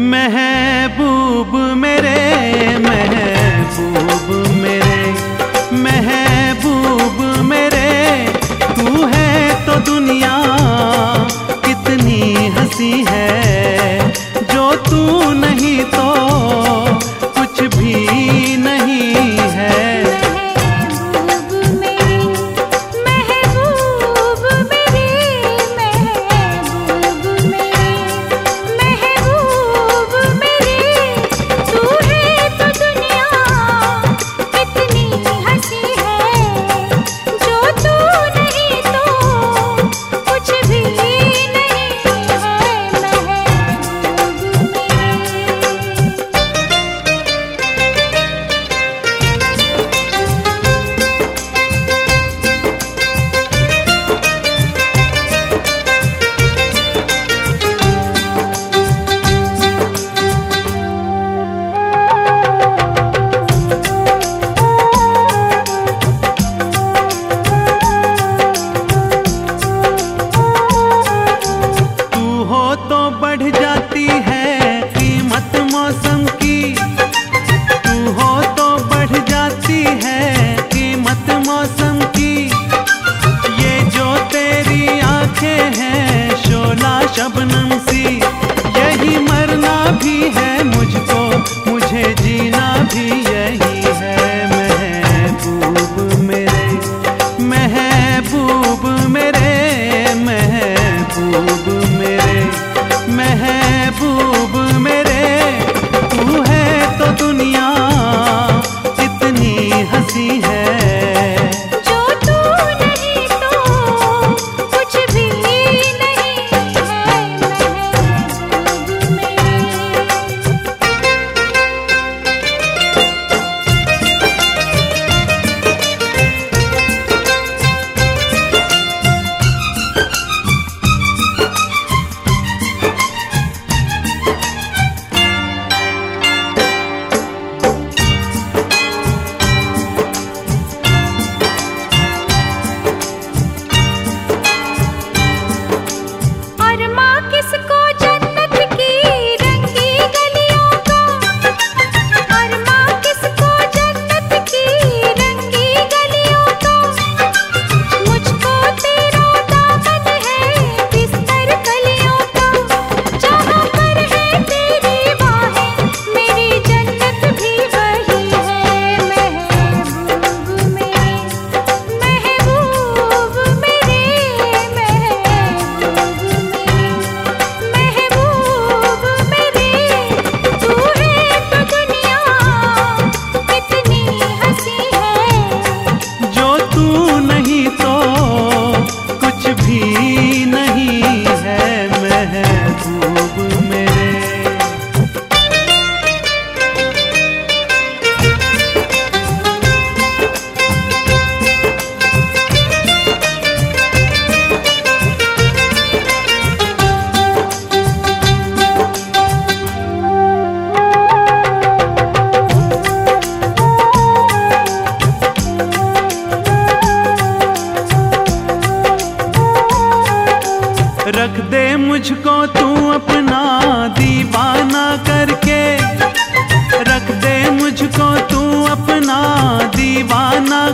महबूब मेरे महबूब मेरे महबूब मेरे तू है तो दुनिया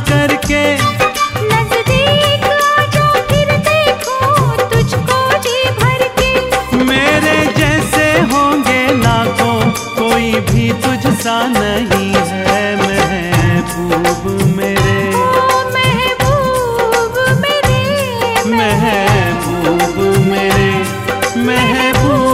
करके। नज़दीक आजा फिर देखूँ तुझको जी भर के। मेरे जैसे होंगे लाखों कोई भी तुझसा नहीं है महबूब मेरे। महबूब मेरे महबूब मेरे महबूब